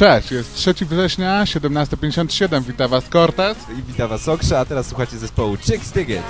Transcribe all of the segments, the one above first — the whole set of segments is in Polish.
Cześć, jest 3 września, 17.57, witam was Cortez. I witam was Okrza, a teraz słuchacie zespołu Chicks Dig It.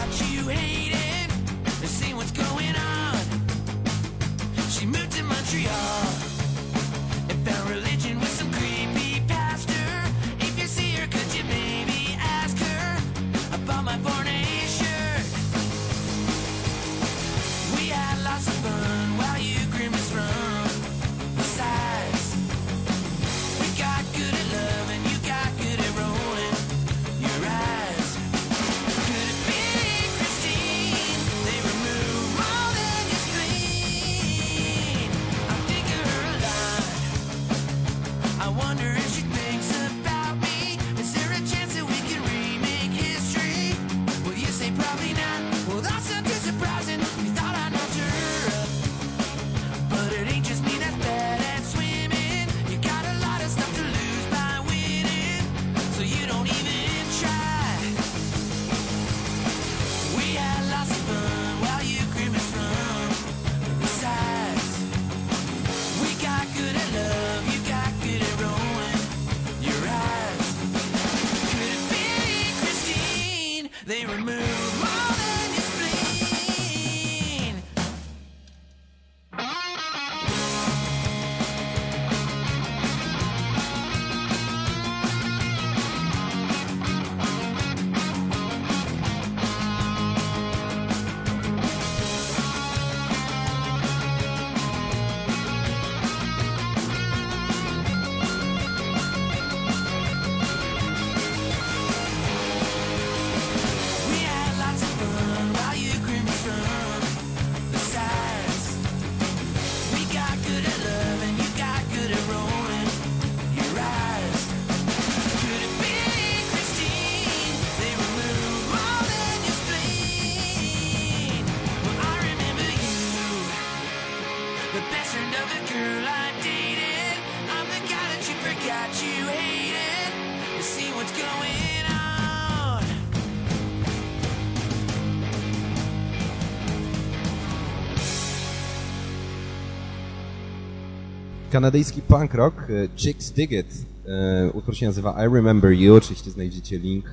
Kanadyjski punk rock e, Chicks Dig It. E, Utwór się nazywa I Remember You. Oczywiście znajdziecie link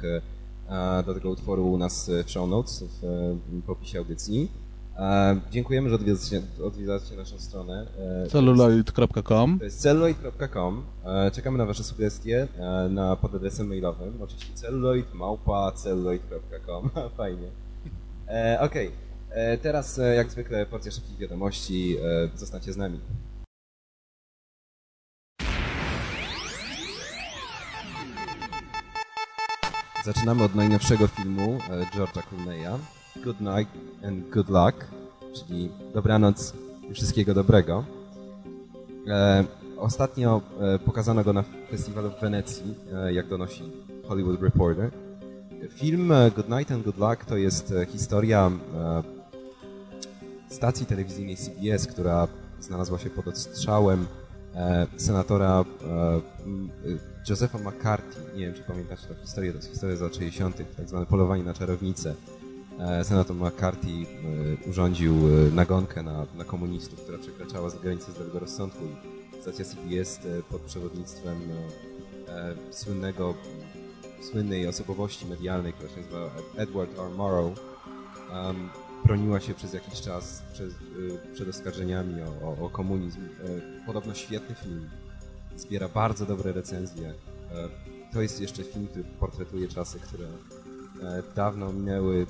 e, do tego utworu u nas w show notes, w opisie audycji. Dziękujemy, że odwiedzacie, odwiedzacie naszą stronę. Celuloid.com To jest celluloid.com. E, Czekamy na Wasze sugestie na pod adresem mailowym. Oczywiście celluloid małpa celluloid.com. Fajnie. Okej. E, Teraz jak zwykle porcja szybkich wiadomości. Zostańcie z nami. Zaczynamy od najnowszego filmu e, George'a Clooney'a Good Night and Good Luck, czyli dobranoc i wszystkiego dobrego. E, ostatnio e, pokazano go na festiwalu w Wenecji, jak donosi Hollywood Reporter. Film Good Night and Good Luck to jest historia stacji telewizyjnej CBS, która znalazła się pod ostrzałem e, senatora e, m, e, Josepha McCarthy. Nie wiem, czy pamiętacie tę historię, to jest historia z lat 60., tak zwane polowanie na czarownicę. E, Senator McCarthy urządził nagonkę na, na komunistów, która przekraczała z granicy zdrowego rozsądku i stacja CBS pod przewodnictwem słynnego, słynnej osobowości medialnej, która się nazywa Edward R. Morrow, broniła się przez jakiś czas przez, y, przed oskarżeniami o, o, o komunizm. E, podobno świetny film. Zbiera bardzo dobre recenzje. E, to jest jeszcze film, który portretuje czasy, które e, dawno minęły,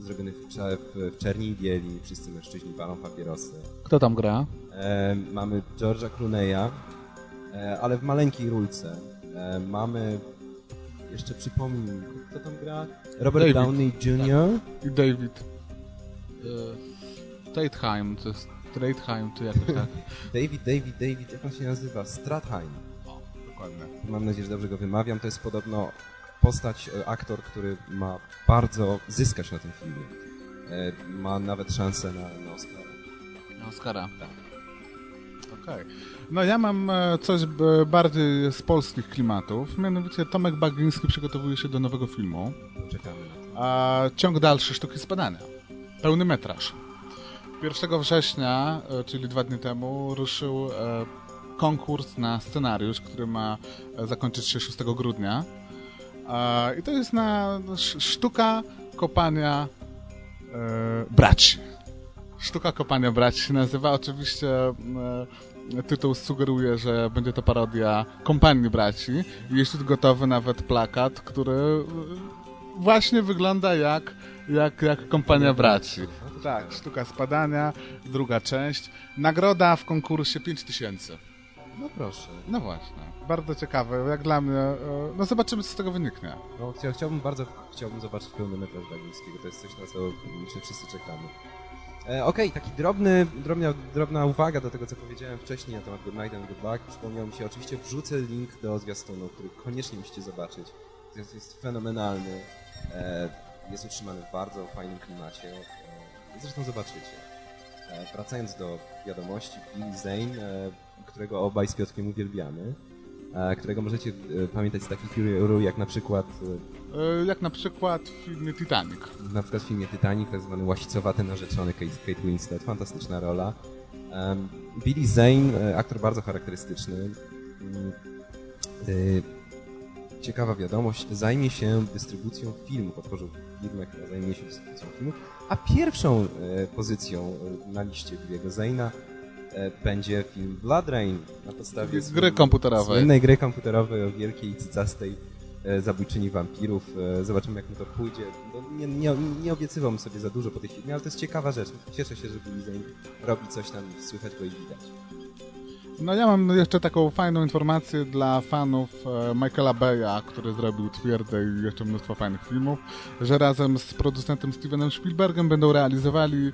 zrobiony w, w, czerni i bieli. Wszyscy mężczyźni palą papierosy. Kto tam gra? Mamy George'a Clooney'a, ale w maleńkiej rulce. Mamy, jeszcze przypomnij, kto tam gra? Robert David. Downey Jr. I David e, Statheim, to jest Stratheim, czy jakoś tak. David, David, David, jak on się nazywa? Stratheim. O, dokładnie. Mam nadzieję, że dobrze go wymawiam. To jest podobno postać, e, aktor, który ma bardzo zyskać na tym filmie. E, Ma nawet szansę na, na Oscara. Na Oscara. Okej. No ja mam coś bardziej z polskich klimatów, mianowicie Tomek Bagiński przygotowuje się do nowego filmu. Poczekamy na to. A ciąg dalszy sztuki spadania. Pełny metraż. 1 września, e, czyli dwa dni temu, ruszył e, konkurs na scenariusz, który ma e, zakończyć się 6 grudnia. I to jest na sz- sztuka kopania braci. Sztuka kopania braci się nazywa. Oczywiście tytuł sugeruje, że będzie to parodia kompanii braci. Jest już gotowy nawet plakat, który właśnie wygląda jak, jak, jak kompania braci. Tak, sztuka spadania, druga część. Nagroda w konkursie 5000. No proszę. No właśnie, bardzo ciekawe, jak dla mnie. e, No zobaczymy, co z tego wyniknie. No, chcia- chciałbym bardzo chciałbym zobaczyć pełny metraż Bagińskiego. To jest coś, na co myślę wszyscy czekamy. E, Okej, taki drobny, drobna, drobna uwaga do tego, co powiedziałem wcześniej na temat Good Night and Good Luck. Przypomniał mi się, oczywiście wrzucę link do zwiastunu, który koniecznie musicie zobaczyć. Zwiastun jest fenomenalny. E, jest utrzymany w bardzo fajnym klimacie. E, zresztą zobaczycie. E, wracając do wiadomości, Billy Zane, którego obaj z Piotrkiem uwielbiamy, którego możecie pamiętać z takich ról jak na przykład Jak na przykład w filmie Titanic. na przykład w filmie Titanic, tak zwany łasicowaty narzeczony Kate, Winslet, fantastyczna rola. Billy Zane, aktor bardzo charakterystyczny. Ciekawa wiadomość, zajmie się dystrybucją filmów, otworzył firmę, która zajmie się dystrybucją filmów, a pierwszą e, pozycją e, na liście Billy'ego Zane'a e, będzie film Blood Rain na podstawie Gry komputerowej. Słynnej gry komputerowej o wielkiej cycastej zabójczyni wampirów. Zobaczymy, jak mu to pójdzie. No, nie, nie, nie obiecywałbym sobie za dużo po tej filmie, ale to jest ciekawa rzecz. Cieszę się, że Billy Zane robi coś tam, słychać go i widać. No ja mam jeszcze taką fajną informację dla fanów e, Michaela Beya, który zrobił Twierdę i jeszcze mnóstwo fajnych filmów, że razem z producentem Stevenem Spielbergiem będą realizowali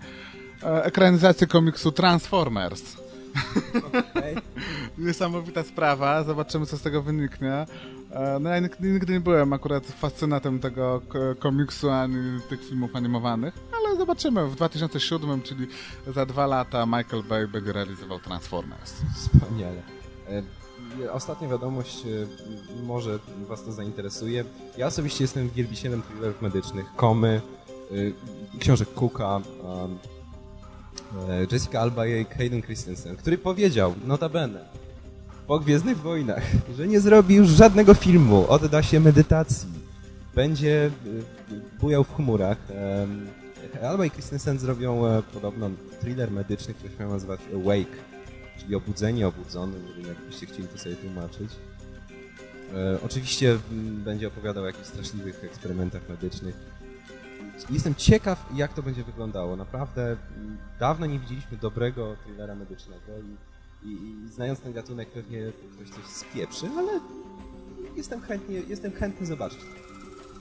e, ekranizację komiksu Transformers. Okej. Niesamowita sprawa, zobaczymy co z tego wyniknie. E, No ja nigdy, nie byłem akurat fascynatem tego komiksu ani tych filmów animowanych, zobaczymy. W 2007, czyli za dwa lata Michael Bay będzie realizował Transformers. Wspaniale. E, Ostatnia wiadomość, e, może Was to zainteresuje. Ja osobiście jestem wielbicielem thrillerów medycznych, Komy, e, książek Cooka, Jessica Alba i Hayden Christensen, który powiedział, notabene, po Gwiezdnych Wojnach, że nie zrobi już żadnego filmu, odda się medytacji, będzie bujał w chmurach. Em, Alba i Christensen zrobią e, podobno thriller medyczny, który się ma nazywać Awake, czyli obudzenie, obudzony, jakbyście chcieli to sobie tłumaczyć. E, oczywiście m, będzie opowiadał o jakichś straszliwych eksperymentach medycznych. Jestem ciekaw, jak to będzie wyglądało. Naprawdę m, dawno nie widzieliśmy dobrego thrillera medycznego i, i, i znając ten gatunek pewnie ktoś coś spieprzy, ale jestem chętnie, jestem chętny zobaczyć.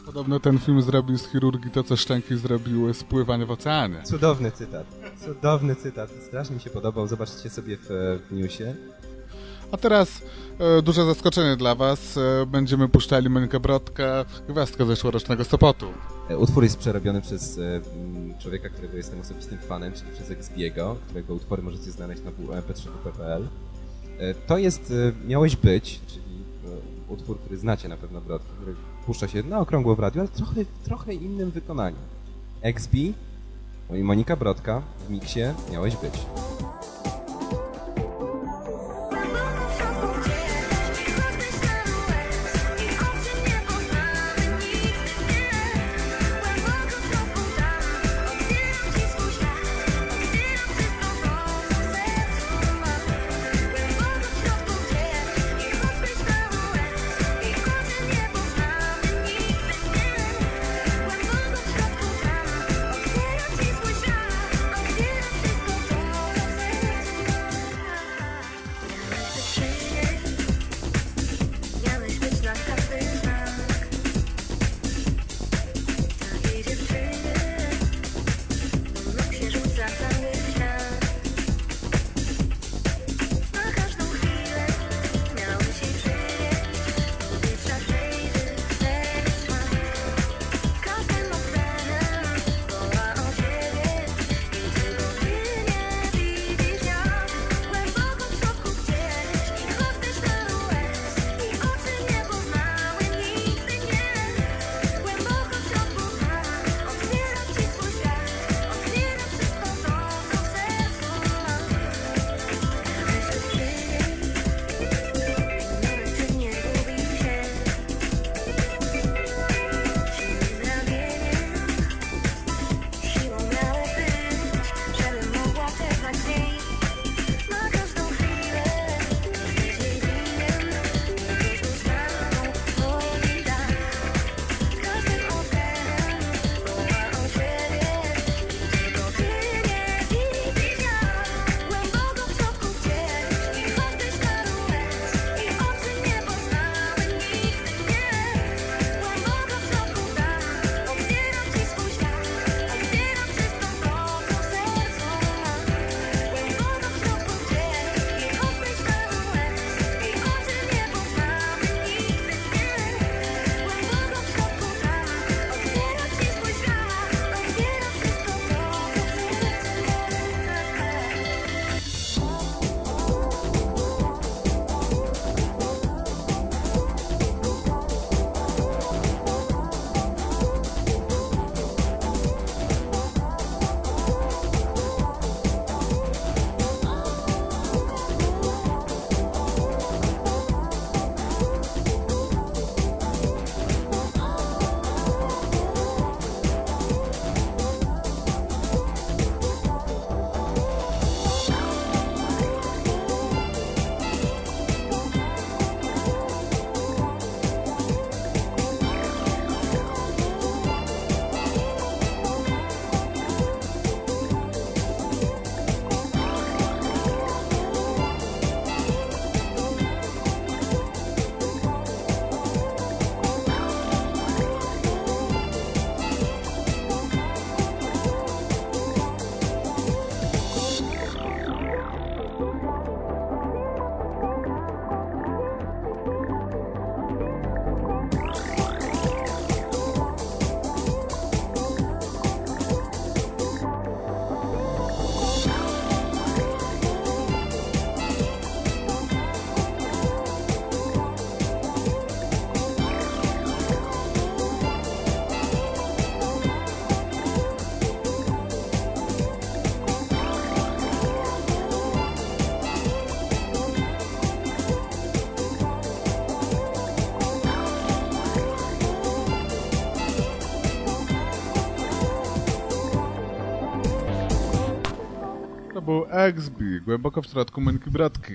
Podobno ten film zrobił z chirurgii to, co szczęki zrobiły z pływania w oceanie. Cudowny cytat. Cudowny cytat. Strasznie mi się podobał. Zobaczcie sobie w, w newsie. A teraz e, duże zaskoczenie dla Was. E, będziemy puszczali Monikę Brodkę, gwiazdkę zeszłorocznego Sopotu. E, Utwór jest przerobiony przez e, człowieka, którego jestem osobistym fanem, czyli przez Exbiego, którego utwory możecie znaleźć na mp3.pl. E, To jest e, Miałeś Być, czyli e, utwór, który znacie na pewno Brodkę, który puszcza się na okrągło w radiu, ale trochę, trochę innym wykonaniu. Exbi no i Monika Brodka w miksie Miałeś Być. XB, głęboko w środku Moniki Brodki.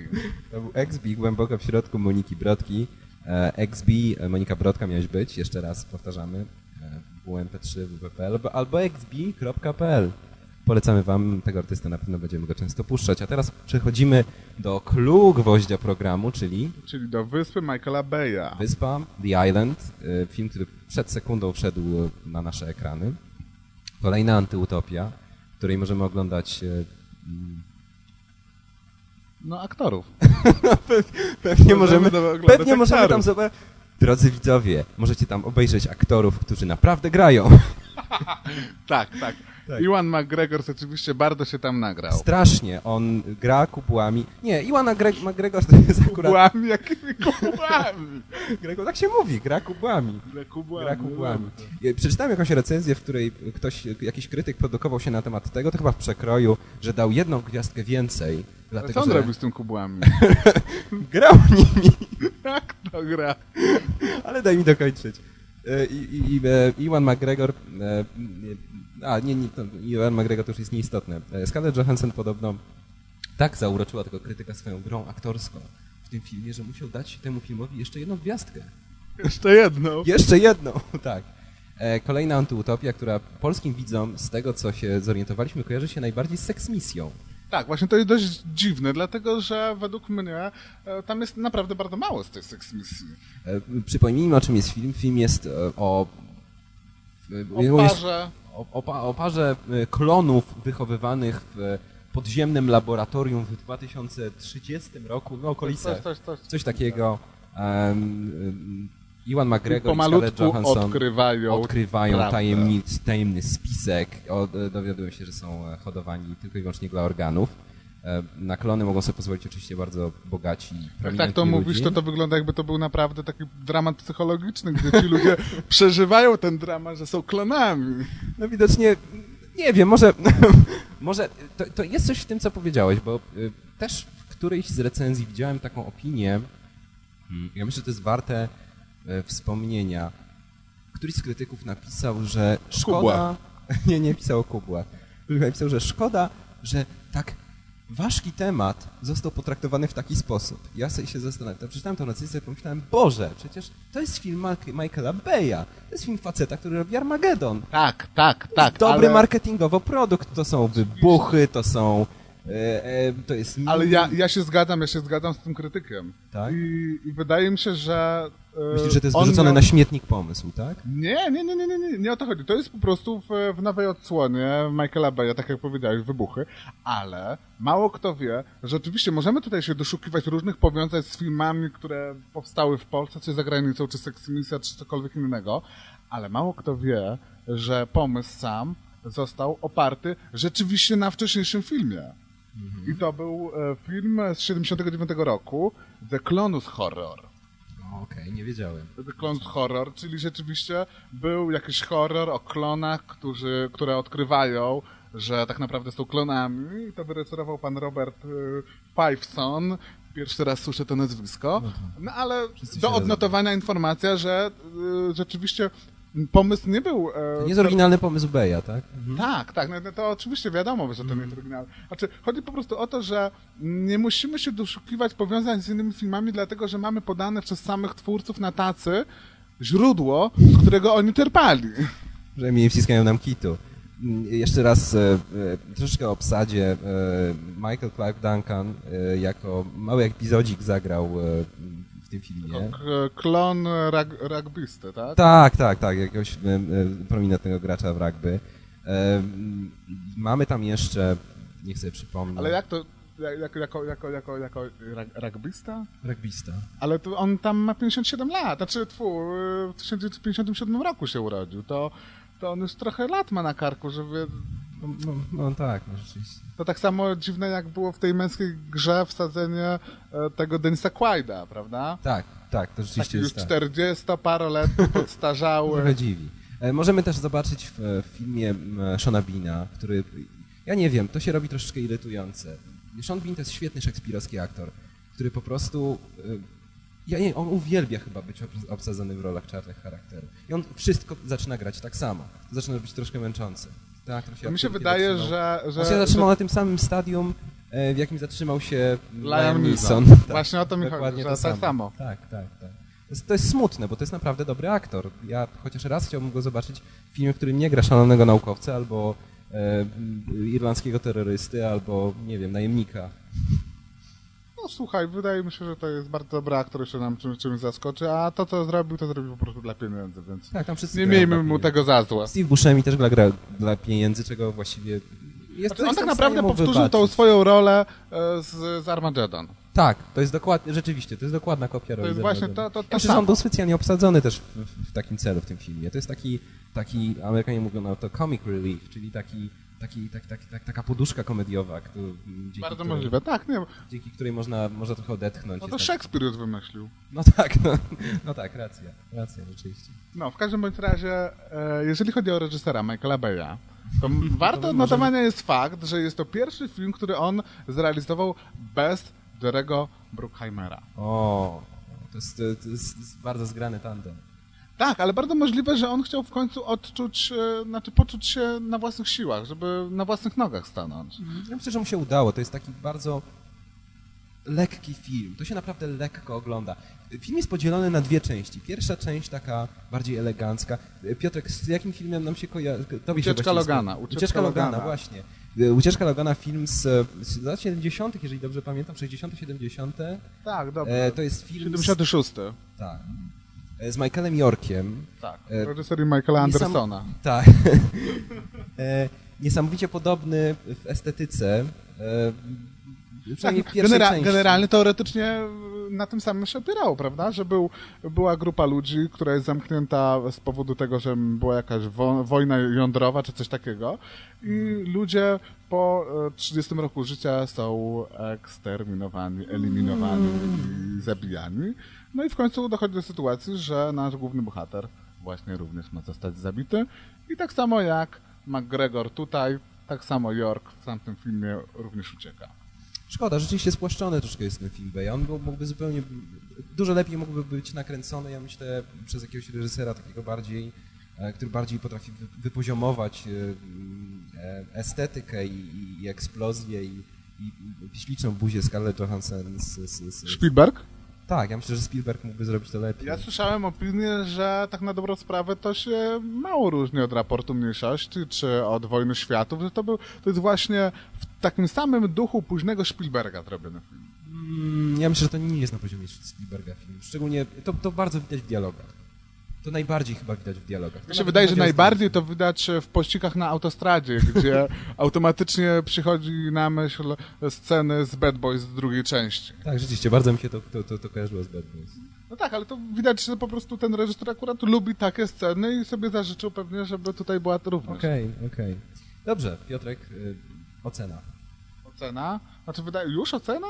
To był XB głęboko w środku Moniki Brodki. E, XB, e, Monika Brodka miałeś być, jeszcze raz powtarzamy. E, WMP3 www.pl albo, albo xb.pl. Polecamy wam tego artystę, na pewno będziemy go często puszczać. A teraz przechodzimy do clue gwoździa programu, czyli Czyli do wyspy Michaela Beya. Wyspa, The Island, e, film, który przed sekundą wszedł e, na nasze ekrany. Kolejna antyutopia, której możemy oglądać e, No, aktorów. Pewnie Możemy pewnie możemy tam zobaczyć. Drodzy widzowie, możecie tam obejrzeć aktorów, którzy naprawdę grają. Tak, tak. Tak. Iwan McGregor oczywiście bardzo się tam nagrał. Strasznie. On gra kubłami. Nie, Iwana Gre- McGregor to jest akurat... Kubłami, jakimi kubłami? Gregor, tak się mówi, gra kubłami. Gra kubłami. Gra kubłami. Ja Przeczytałem jakąś recenzję, w której ktoś, jakiś krytyk produkował się na temat tego, to chyba w przekroju, że dał jedną gwiazdkę więcej, dlatego co on że robi z tym kubłami? grał nimi. Jak to gra? Ale daj mi dokończyć. E, I, i, i, e, Iwan McGregor... A, nie, nie, to Iwan McGregor to już jest nieistotne. E, Scarlett Johansson podobno tak zauroczyła tego krytyka swoją grą aktorską w tym filmie, że musiał dać temu filmowi jeszcze jedną gwiazdkę. Jeszcze jedno. Jeszcze jedną, tak. E, Kolejna antyutopia, która polskim widzom, z tego co się zorientowaliśmy, kojarzy się najbardziej z seksmisją. Tak, właśnie to jest dość dziwne, dlatego że według mnie e, tam jest naprawdę bardzo mało z tej seksmisji. Przypomnijmy, o czym jest film. Film jest o... O parze. O, o, pa- o parze e, klonów wychowywanych w podziemnym laboratorium w 2030 roku, no okolice, Coś, coś, coś, coś. takiego. Um, Iwan McGregor i Scarlett Johansson odkrywają. odkrywają tajemnic, tajemny spisek, o, e, dowiadują się, że są e, hodowani tylko i wyłącznie dla organów. E, Na klony mogą sobie pozwolić oczywiście bardzo bogaci, Jak tak to mówisz, ludzie. to to wygląda jakby to był naprawdę taki dramat psychologiczny, gdzie ci ludzie przeżywają ten dramat, że są klonami. No widocznie, nie wiem, może, może to, to jest coś w tym, co powiedziałeś, bo y, też w którejś z recenzji widziałem taką opinię, mm, ja myślę, że to jest warte y, wspomnienia. Któryś z krytyków napisał, że szkoda... Kubła. Nie, nie pisał o kubłach. Napisał, że szkoda, że tak ważki temat został potraktowany w taki sposób. Ja sobie się zastanawiam, przeczytałem tę recenzję i pomyślałem, Boże, przecież to jest film Michaela Beya, to jest film faceta, który robi Armageddon. Tak, tak, tak. Dobry ale, marketingowo produkt, to są wybuchy, to są... E, e, to jest... ale ja, ja się zgadzam, ja się zgadzam z tym krytykiem. Tak? I, I wydaje mi się, że... e, Myślisz, że to jest on wyrzucony miał- na śmietnik pomysł, tak? Nie, nie, nie, nie, nie, nie, nie o to chodzi. To jest po prostu w, w nowej odsłonie Michaela Beya, tak jak powiedziałeś, wybuchy, ale mało kto wie, że oczywiście możemy tutaj się doszukiwać różnych powiązań z filmami, które powstały w Polsce, czy za granicą, czy Seksmisja, czy cokolwiek innego, ale mało kto wie, że pomysł sam został oparty rzeczywiście na wcześniejszym filmie. I to był e, film z 79 roku, The Clonus Horror. Okej, nie wiedziałem. The Clone Horror, czyli rzeczywiście był jakiś horror o klonach, którzy, które odkrywają, że tak naprawdę są klonami. I to wyreżyserował pan Robert y. Pierwszy raz słyszę to nazwisko. No ale Wszyscy do odnotowania informacja, że y, rzeczywiście pomysł nie był... e, To nie jest oryginalny pomysł Beya, tak? tak, tak, no, no to oczywiście wiadomo, że to nie jest oryginalne. Znaczy, chodzi po prostu o to, że nie musimy się doszukiwać powiązań z innymi filmami, dlatego że mamy podane przez samych twórców na tacy źródło, z którego oni czerpali. Przynajmniej nie wciskają nam kitu. Jeszcze raz e, e, troszeczkę o obsadzie. E, Michael Clark Duncan e, jako mały epizodzik zagrał e, tym filmie. K- klon rag, rugbysty, tak? Tak, tak, tak, jakiegoś e, e, prominentnego gracza w rugby. E, mamy tam jeszcze, niech sobie przypomnę, Ale jak to, jak, jako, jako, jako, jako, jako rugbysta? rugbista. Ale to on tam ma 57 lat, znaczy tfu, w 1957 roku się urodził, to, to on już trochę lat ma na karku, żeby No, no, no tak, no rzeczywiście. To tak samo dziwne, jak było w tej męskiej grze wsadzenie e, tego Denisa Quaida, prawda? Tak, tak, to rzeczywiście Taki już jest tak. 40-paroletni, Trochę podstarzały. dziwi. E, Możemy też zobaczyć w, w filmie Shona Beana, który, ja nie wiem, to się robi troszeczkę irytujące. Sean Bean to jest świetny szekspirowski aktor, który po prostu, e, ja nie, on uwielbia chyba być obs- obsadzony w rolach czarnych charakterów. I on wszystko zaczyna grać tak samo. Zaczyna być troszkę męczące. Tak, to się To mi się wydaje, zatrzymał. że... że, On się zatrzymał że na tym samym stadium e, w jakim zatrzymał się Liam Neeson. Tak, Właśnie o to mi chodzi, dokładnie że to tak samo. Tak, tak, tak. To jest, to jest smutne, bo to jest naprawdę dobry aktor. Ja chociaż raz chciałbym go zobaczyć w filmie, w którym nie gra szalonego naukowca, albo e, irlandzkiego terrorysty, albo, nie wiem, najemnika. No słuchaj, wydaje mi się, że to jest bardzo dobry aktor, jeszcze nam czymś, czymś zaskoczy, a to, co zrobił, to zrobił po prostu dla pieniędzy, więc Tak, tam wszyscy nie miejmy mu tego za złe. Steve Buscemi też gra, gra dla pieniędzy, czego właściwie... Jest, Znaczy, on jest tak naprawdę powtórzył tą wybaczyć. swoją rolę e, z, z Armageddon. Tak, to jest dokładnie, rzeczywiście, to jest dokładna kopia roli jest z właśnie to- to- to Ja myślę, on był specjalnie obsadzony też w, w, w takim celu w tym filmie. To jest taki, taki Amerykanie mówią na to comic relief, czyli taki, taki, tak, tak, tak, taka poduszka komediowa, który, dzięki, Bardzo której, możliwe, tak, nie dzięki której można, można trochę odetchnąć. No to tak- Szekspir już wymyślił. No tak, no, no tak, racja, racja, rzeczywiście. No, w każdym bądź razie, e, jeżeli chodzi o reżysera Michaela Beya, to warto To odnotowania jest fakt, że jest to pierwszy film, który on zrealizował bez Jerego Bruckheimera. O, to jest, to jest, to jest bardzo zgrany tandem. Tak, ale bardzo możliwe, że on chciał w końcu odczuć, e, znaczy poczuć się na własnych siłach, żeby na własnych nogach stanąć. Ja myślę, że mu się udało. To jest taki bardzo lekki film. To się naprawdę lekko ogląda. Film jest podzielony na dwie części. Pierwsza część taka bardziej elegancka. Piotrek, z jakim filmem nam się kojarzy? Się Ucieczka właściwie Logana, Ucieczka Ucieczka Logana, Logana. właśnie. Ucieczka Logana, film z, z lat 70., jeżeli dobrze pamiętam, 60., 70. Tak, dobrze. E, to jest film 76. z, tak, z Michaelem Yorkiem. Tak, E, reżyserii Michaela Niesam- Andersona. Tak. e, niesamowicie podobny w estetyce. E, Tak, genera- generalnie teoretycznie na tym samym się opierało, prawda? Że był, była grupa ludzi, która jest zamknięta z powodu tego, że była jakaś wo- wojna jądrowa czy coś takiego i ludzie po e, 30 roku życia są eksterminowani, eliminowani i zabijani. No i w końcu dochodzi do sytuacji, że nasz główny bohater właśnie również ma zostać zabity i tak samo jak McGregor tutaj, tak samo York w tamtym filmie również ucieka. Szkoda, rzeczywiście spłaszczony troszkę jest ten film Bay. On był, mógłby zupełnie, dużo lepiej mógłby być nakręcony, ja myślę, przez jakiegoś reżysera takiego bardziej, e, który bardziej potrafi wy- wypoziomować e, e, estetykę i, i, eksplozję i, i, śliczną buzię Scarlett Johansson. Z, z, z, Spielberg? Tak, ja myślę, że Spielberg mógłby zrobić to lepiej. Ja słyszałem opinię, że tak na dobrą sprawę to się mało różni od raportu mniejszości czy od Wojny Światów, że to, był, to jest właśnie w takim samym duchu późnego Spielberga zrobiony film. Mm, Ja myślę, że to nie jest na poziomie Spielberga film. Szczególnie, to, to bardzo widać w dialogach. To najbardziej chyba widać w dialogach. Mi się wydaje, że najbardziej to widać w pościgach na autostradzie, gdzie automatycznie przychodzi na myśl sceny z Bad Boys z drugiej części. Tak, rzeczywiście, bardzo mi się to, to, to, to kojarzyło z Bad Boys. No tak, ale to widać, że po prostu ten reżyser akurat lubi takie sceny i sobie zażyczył pewnie, żeby tutaj była to również. Okej, okej. Dobrze, Piotrek, y, ocena. Ocena? Znaczy, wydaje, już ocena?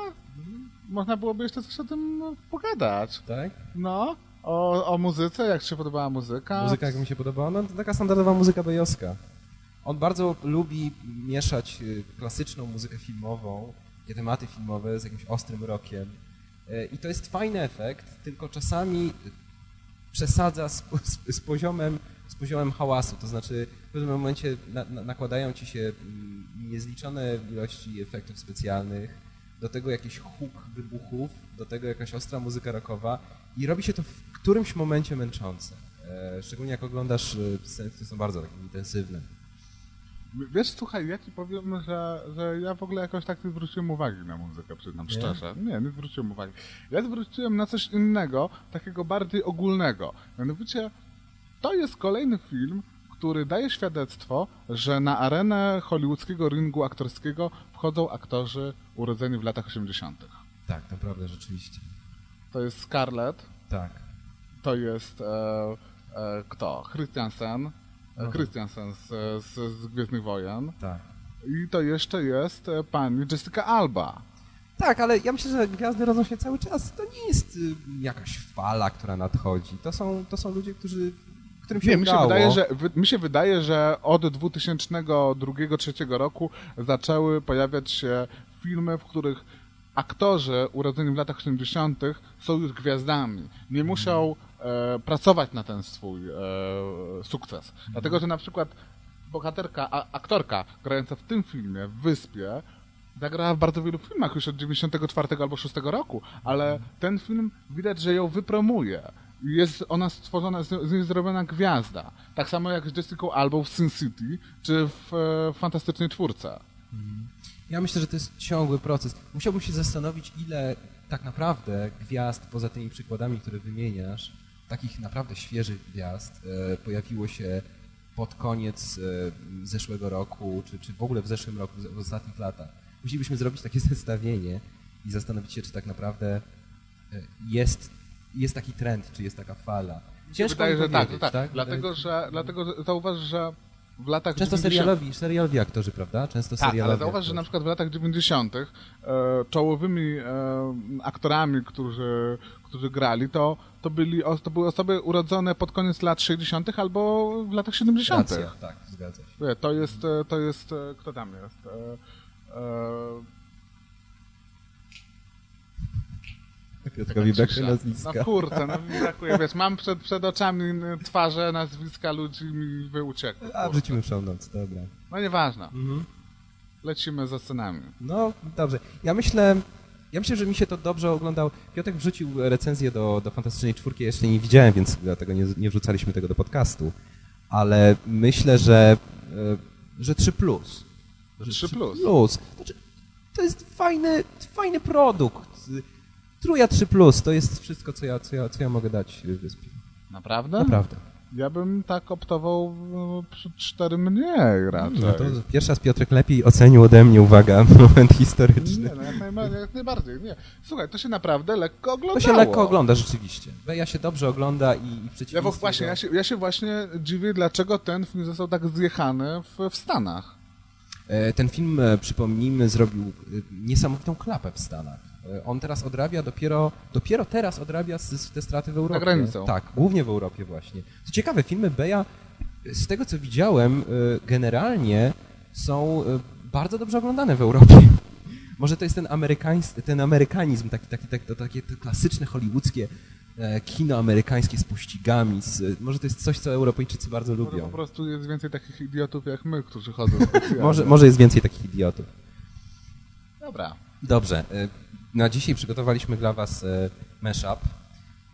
Można byłoby jeszcze coś o tym pogadać. Tak? No, o, o muzyce, jak się podobała muzyka. Muzyka jak mi się podobała? No to taka standardowa muzyka bejowska. On bardzo lubi mieszać y, klasyczną muzykę filmową, takie tematy filmowe z jakimś ostrym rockiem. Y, I to jest fajny efekt, tylko czasami przesadza z, z, z poziomem, z poziomem hałasu. To znaczy w pewnym momencie na, na, nakładają ci się mm, niezliczone ilości efektów specjalnych, do tego jakiś huk wybuchów, do tego jakaś ostra muzyka rockowa i robi się to którymś momencie męczące. E, szczególnie jak oglądasz e, sceny, które są bardzo takie intensywne. Wiesz, słuchaj, ja ci powiem, że, że ja w ogóle jakoś tak nie zwróciłem uwagi na muzykę, przyznam Nie? szczerze. Nie, nie zwróciłem uwagi. Ja zwróciłem na coś innego, takiego bardziej ogólnego. Mianowicie, to jest kolejny film, który daje świadectwo, że na arenę hollywoodzkiego ringu aktorskiego wchodzą aktorzy urodzeni w latach 80. Tak, naprawdę, rzeczywiście. To jest Scarlett, Tak. To jest e, e, kto? Christiansen. E, No. Christiansen z, z, z Gwiezdnych Wojen. Tak. I to jeszcze jest e, pani Jessica Alba. Tak, ale ja myślę, że gwiazdy rodzą się cały czas. To nie jest y, jakaś fala, która nadchodzi. To są, to są ludzie, którzy, którym się Nie, mi się, wydaje, że, mi się wydaje, że od 2002-2003 roku zaczęły pojawiać się filmy, w których aktorzy urodzeni w latach 80. są już gwiazdami. Nie muszą e, pracować na ten swój e, sukces. Dlatego, że na przykład bohaterka, a, aktorka grająca w tym filmie w Wyspie zagrała w bardzo wielu filmach już od 94 albo 6 roku, ale ten film widać, że ją wypromuje. Jest ona stworzona, z niej zrobiona gwiazda. Tak samo jak z Jessica Alba w Sin City, czy w e, Fantastycznej Czwórce. Ja myślę, że to jest ciągły proces. Musiałbym się zastanowić, ile tak naprawdę gwiazd, poza tymi przykładami, które wymieniasz, takich naprawdę świeżych gwiazd e, pojawiło się pod koniec e, zeszłego roku, czy, czy w ogóle w zeszłym roku, w ostatnich latach. Musielibyśmy zrobić takie zestawienie i zastanowić się, czy tak naprawdę e, jest, jest taki trend, czy jest taka fala. Ciężko Wydaje, że tak, powiedzieć, tak, Dlatego, że, dlatego, że zauważ, że w latach Często 90 serialowi, serialowi aktorzy, prawda? Często Tak, serialowi ale zauważ, że aktorzy. na przykład w latach 90. E, czołowymi e, aktorami, którzy, którzy grali, to, to, byli, to były osoby urodzone pod koniec lat 60. albo w latach 70. Racja, tak, zgadza się. To jest, e, to jest, e, kto tam jest? E, Piotrowi taka brakuje nazwiska. No kurczę, no brakuje, wiesz, mam przed, przed oczami twarze, nazwiska ludzi mi by uciekły. A, wrzucimy w notes, dobra. No nieważne, Mhm. lecimy za scenami. No, dobrze. Ja myślę, ja myślę, że mi się to dobrze oglądał. Piotrek wrzucił recenzję do, do Fantastycznej Czwórki, ja jeszcze nie widziałem, więc dlatego nie, nie wrzucaliśmy tego do podcastu. Ale myślę, że, e, że 3 plus. Że 3 plus. plus. Znaczy, to jest fajny, fajny produkt. Truja 3 plus to jest wszystko, co ja, co ja, co ja mogę dać wyspie. Naprawdę? Naprawdę. Ja bym tak optował no, przy cztery mniej raczej. No to pierwszy raz Piotrek lepiej ocenił ode mnie, uwaga, moment historyczny. Nie, no jak, najba- jak najbardziej, nie. Słuchaj, to się naprawdę lekko oglądało. To się lekko ogląda rzeczywiście. Beja się dobrze ogląda i, i w Ja, właśnie, ja, się, ja się właśnie dziwię, dlaczego ten film został tak zjechany w, w Stanach. E, Ten film, e, przypomnijmy, zrobił e, niesamowitą klapę w Stanach. On teraz odrabia dopiero, dopiero teraz odrabia te straty w Europie. granicą. Tak, głównie w Europie właśnie. Co ciekawe, filmy Beja, z tego co widziałem, generalnie są bardzo dobrze oglądane w Europie. Może to jest ten, amerykańs- ten amerykanizm, taki, taki, taki, to takie klasyczne hollywoodzkie kino amerykańskie z pościgami. Z, może to jest coś, co Europejczycy bardzo Może po lubią. prostu jest więcej takich idiotów jak my, którzy chodzą. Może, może jest więcej takich idiotów. Dobra. Dobrze. e, Na dzisiaj przygotowaliśmy dla Was e, mashup.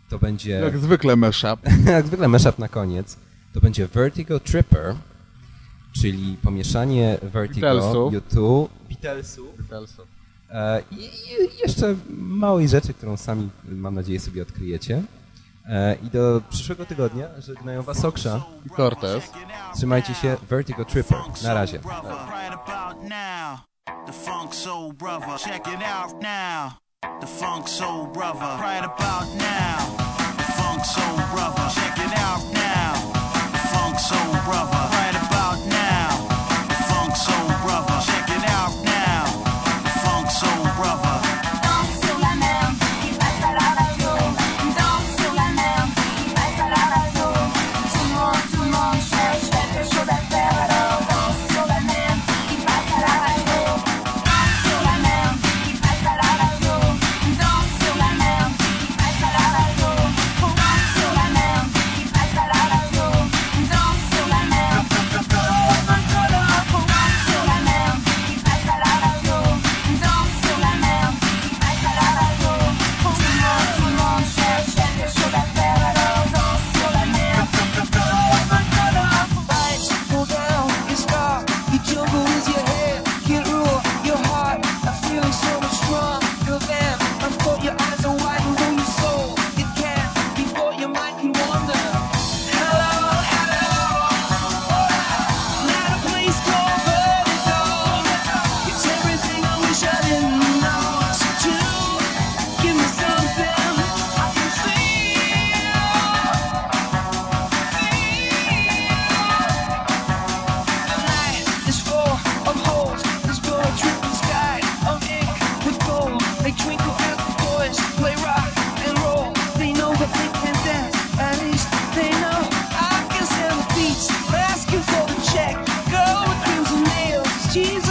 To będzie, Jak zwykle mashup. jak zwykle mashup na koniec. To będzie Vertigo Tripper, czyli pomieszanie Vertigo, Beatlesów. U2, Beatlesu Beatlesów. E, I jeszcze małej rzeczy, którą sami, mam nadzieję, sobie odkryjecie. E, I do przyszłego tygodnia żegnają Was Oksza i Cortez. Trzymajcie się Vertigo Tripper. Na razie. The funk soul brother, check it out now. The funk soul brother. Jesus.